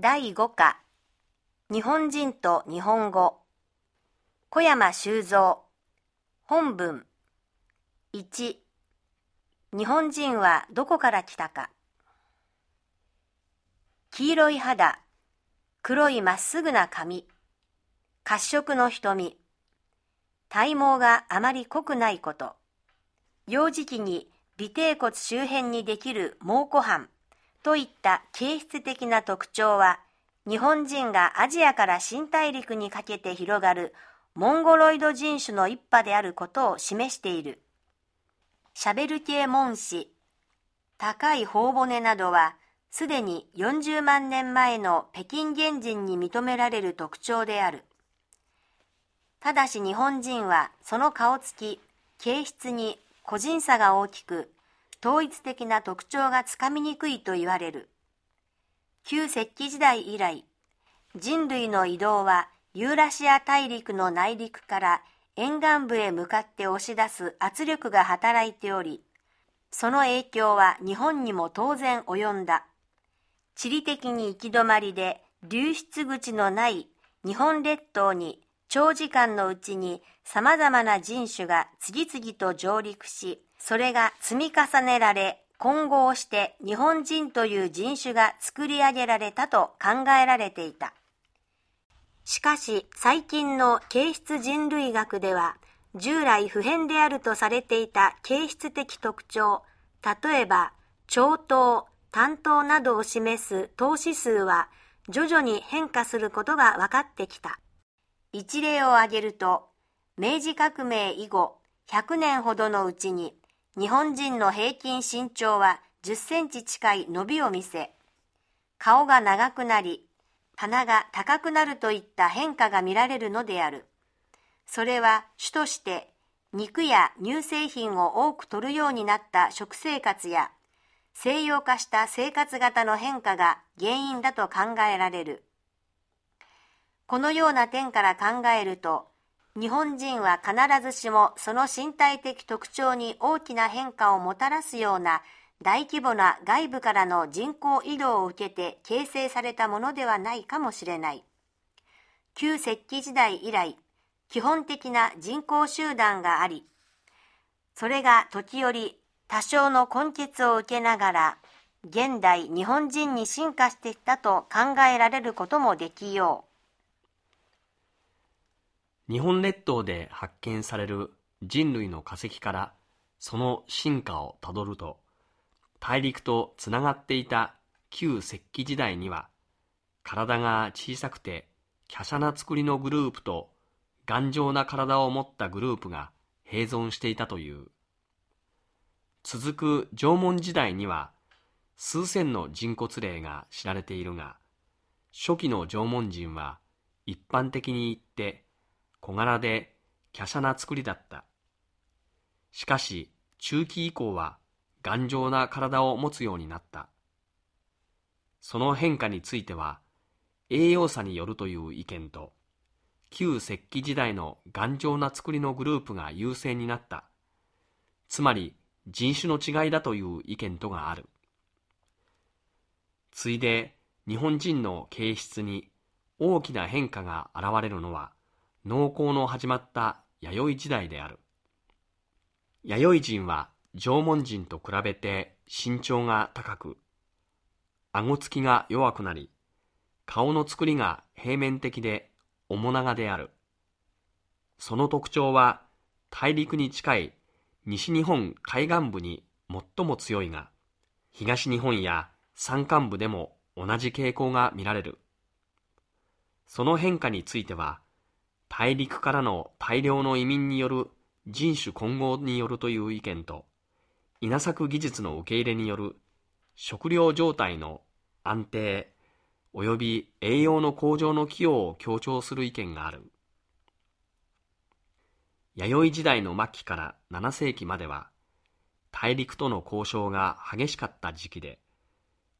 第5課。日本人と日本語。小山修造。本文。1日本人はどこから来たか。黄色い肌。黒いまっすぐな髪。褐色の瞳。体毛があまり濃くないこと。幼児期に尾てい骨周辺にできる毛骨斑。といった形質的な特徴は日本人がアジアから新大陸にかけて広がるモンゴロイド人種の一派であることを示している。シャベル系門歯、高い頬骨などはすでに40万年前の北京原人に認められる特徴である。ただし日本人はその顔つき、形質に個人差が大きく、統一的な特徴がつかみにくいと言われる。旧石器時代以来、人類の移動はユーラシア大陸の内陸から沿岸部へ向かって押し出す圧力が働いており、その影響は日本にも当然及んだ。地理的に行き止まりで流出口のない日本列島に長時間のうちに様々な人種が次々と上陸し、それが積み重ねられ、混合して日本人という人種が作り上げられたと考えられていた。しかし最近の形質人類学では、従来普遍であるとされていた形質的特徴、例えば、長頭、担当などを示す投資数は徐々に変化することが分かってきた。一例を挙げると、明治革命以後100年ほどのうちに日本人の平均身長は10センチ近い伸びを見せ、顔が長くなり、鼻が高くなるといった変化が見られるのである。それは主として肉や乳製品を多く摂るようになった食生活や西洋化した生活型の変化が原因だと考えられる。このような点から考えると、日本人は必ずしもその身体的特徴に大きな変化をもたらすような大規模な外部からの人口移動を受けて形成されたものではないかもしれない。旧石器時代以来、基本的な人口集団があり、それが時折多少の根血を受けながら、現代日本人に進化してきたと考えられることもできよう。日本列島で発見される人類の化石からその進化をたどると大陸とつながっていた旧石器時代には体が小さくて華奢な作りのグループと頑丈な体を持ったグループが併存していたという。続く縄文時代には数千の人骨例が知られているが初期の縄文人は一般的に言って小柄で華奢な作りだった。しかし、中期以降は頑丈な体を持つようになった。その変化については、栄養差によるという意見と、旧石器時代の頑丈な作りのグループが優勢になった。つまり、人種の違いだという意見とがある。ついで、日本人の形質に大きな変化が現れるのは、農耕の始まった弥生時代である。弥生人は縄文人と比べて身長が高く、顎つきが弱くなり、顔の作りが平面的で面長である。その特徴は大陸に近い西日本海岸部に最も強いが、東日本や山間部でも同じ傾向が見られる。その変化については、大陸からの大量の移民による人種混合によるという意見と、稲作技術の受け入れによる食料状態の安定及び栄養の向上の寄与を強調する意見がある。弥生時代の末期から7世紀までは、大陸との交渉が激しかった時期で、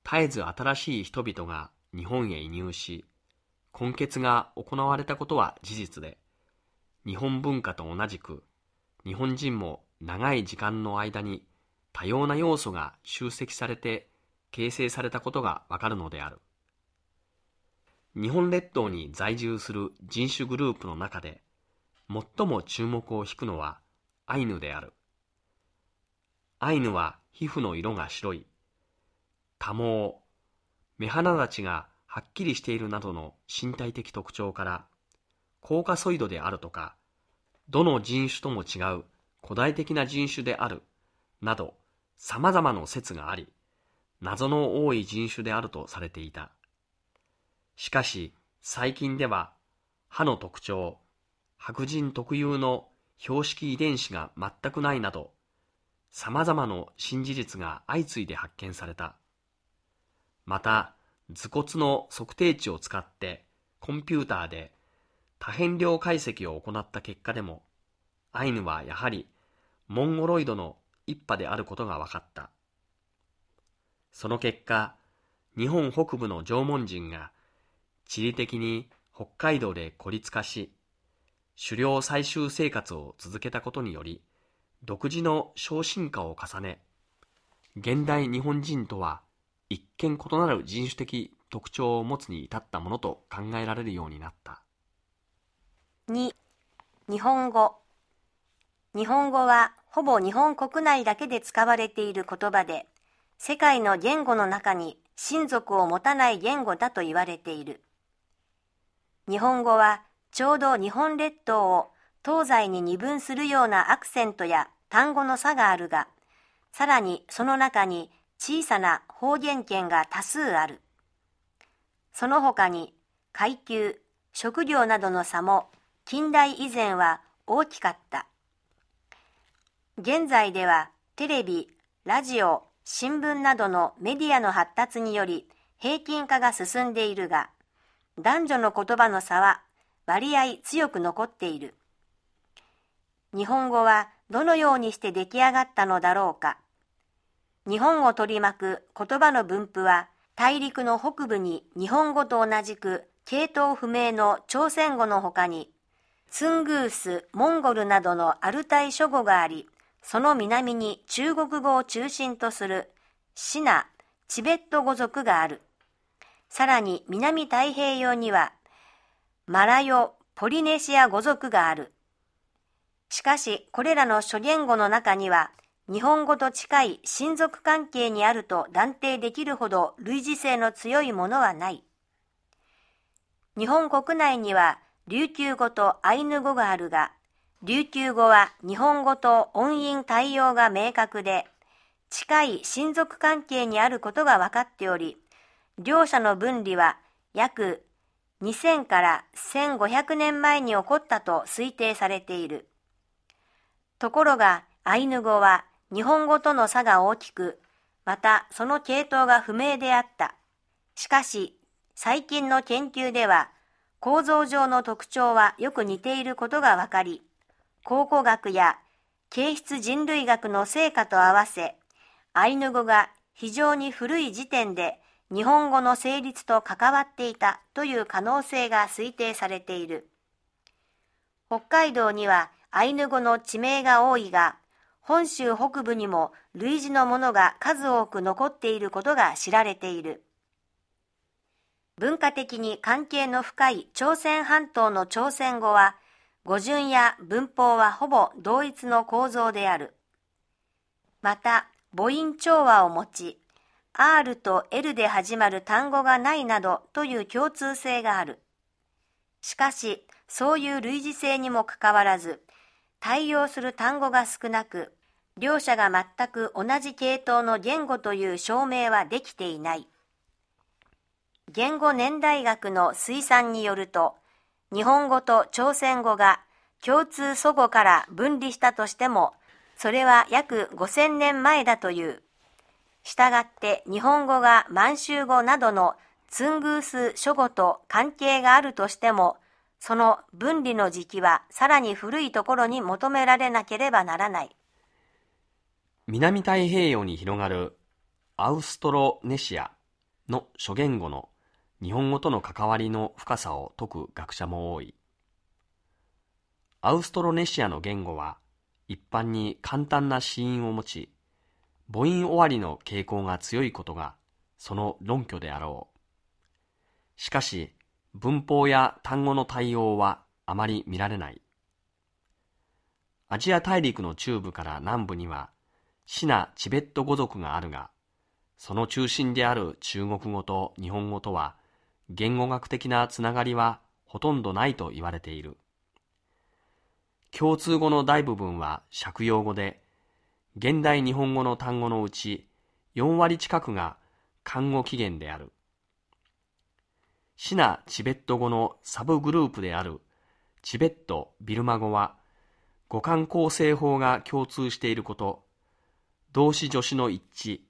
絶えず新しい人々が日本へ移入し、根血が行われたことは事実で、日本文化と同じく、日本人も長い時間の間に多様な要素が集積されて形成されたことがわかるのである。日本列島に在住する人種グループの中で最も注目を引くのはアイヌである。アイヌは皮膚の色が白い、多毛、目鼻立ちがはっきりしているなどの身体的特徴から、コーカソイドであるとか、どの人種とも違う古代的な人種である、など様々な説があり、謎の多い人種であるとされていた。しかし、最近では、歯の特徴、白人特有の標識遺伝子が全くないなど、様々な新事実が相次いで発見された。また、頭骨の測定値を使ってコンピューターで多変量解析を行った結果でも、アイヌはやはりモンゴロイドの一派であることが分かった。その結果、日本北部の縄文人が地理的に北海道で孤立化し、狩猟採集生活を続けたことにより、独自の小進化を重ね、現代日本人とは一見異なる人種的特徴を持つに至ったものと考えられるようになった。2. 日本語日本語はほぼ日本国内だけで使われている言葉で、世界の言語の中に親族を持たない言語だと言われている。日本語はちょうど日本列島を東西に二分するようなアクセントや単語の差があるが、さらにその中に小さな方言圏が多数ある。その他に階級、職業などの差も近代以前は大きかった。現在ではテレビ、ラジオ、新聞などのメディアの発達により平均化が進んでいるが、男女の言葉の差は割合強く残っている。日本語はどのようにして出来上がったのだろうか。日本を取り巻く言葉の分布は大陸の北部に日本語と同じく系統不明の朝鮮語の他にツングース、モンゴルなどのアルタイ諸語があり、その南に中国語を中心とするシナ、チベット語族がある。さらに南太平洋にはマラヨ、ポリネシア語族がある。しかし、これらの諸言語の中には、日本語と近い親族関係にあると断定できるほど類似性の強いものはない。日本国内には琉球語とアイヌ語があるが、琉球語は日本語と音韻対応が明確で、近い親族関係にあることが分かっており、両者の分離は約2000から1500年前に起こったと推定されている。ところが、アイヌ語は日本語との差が大きく、またその系統が不明であった。しかし、最近の研究では、構造上の特徴はよく似ていることが分かり、考古学や形質人類学の成果と合わせ、アイヌ語が非常に古い時点で日本語の成立と関わっていたという可能性が推定されている。北海道にはアイヌ語の地名が多いが、本州北部にも類似のものが数多く残っていることが知られている。文化的に関係の深い朝鮮半島の朝鮮語は、語順や文法はほぼ同一の構造である。また、母音調和を持ち、R と L で始まる単語がないなどという共通性がある。しかし、そういう類似性にもかかわらず、対応する単語が少なく、両者が全く同じ系統の言語という証明はできていない。言語年代学の推算によると、日本語と朝鮮語が共通祖語から分離したとしても、それは約5000年前だという。したがって日本語が満州語などのツングース諸語と関係があるとしても、その分離の時期はさらに古いところに求められなければならない。南太平洋に広がるアウストロネシアの諸言語の日本語との関わりの深さを説く学者も多い。アウストロネシアの言語は一般に簡単な子音を持ち、母音終わりの傾向が強いことがその論拠であろう。しかし、文法や単語の対応はあまり見られない。アジア大陸の中部から南部には、シナ・チベット語族があるが、その中心である中国語と日本語とは、言語学的なつながりはほとんどないと言われている。共通語の大部分は借用語で、現代日本語の単語のうち4割近くが漢語起源である。シナ・チベット語のサブグループであるチベット・ビルマ語は五感構成法が共通していること、動詞助詞の一致、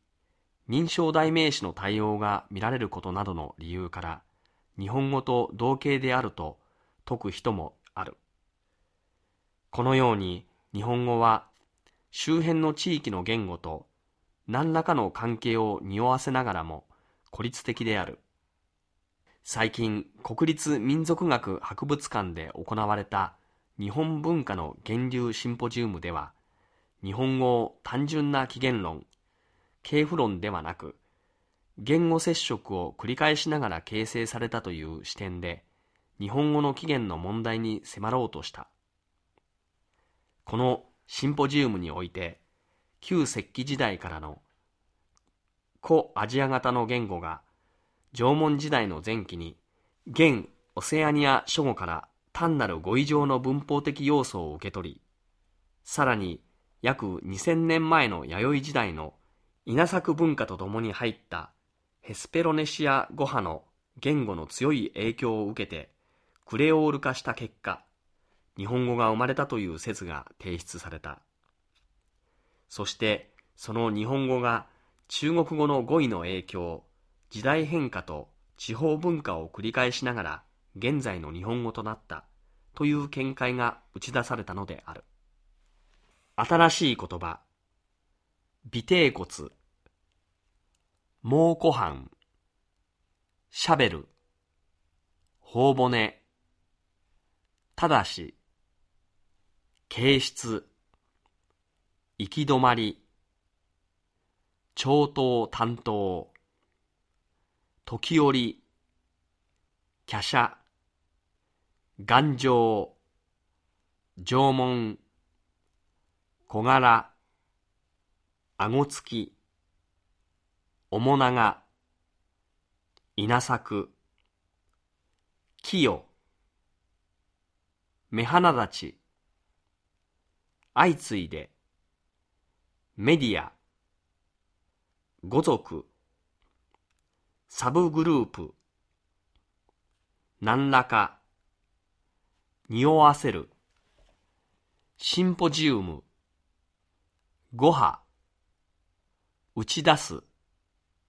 認証代名詞の対応が見られることなどの理由から、日本語と同型であると説く人もある。このように日本語は周辺の地域の言語と何らかの関係を匂わせながらも孤立的である。最近、国立民族学博物館で行われた日本文化の源流シンポジウムでは、日本語を単純な起源論、系譜論ではなく、言語接触を繰り返しながら形成されたという視点で、日本語の起源の問題に迫ろうとした。このシンポジウムにおいて、旧石器時代からの古アジア型の言語が縄文時代の前期に現オセアニア諸語から単なる語彙上の文法的要素を受け取り、さらに約2000年前の弥生時代の稲作文化とともに入ったヘスペロネシア語派の言語の強い影響を受けてクレオール化した結果、日本語が生まれたという説が提出された。そしてその日本語が中国語の語彙の影響、時代変化と地方文化を繰り返しながら現在の日本語となったという見解が打ち出されたのである。新しい言葉、尾低骨、蒙古藩、しゃべる、頬骨、ただし、形質、行き止まり、超等担当、時折、華奢、頑丈、縄文、小柄、顎つき、面長、稲作、清、目鼻立ち、相次いで、メディア、語族、サブグループ、何らか、匂わせる、シンポジウム、語波、打ち出す、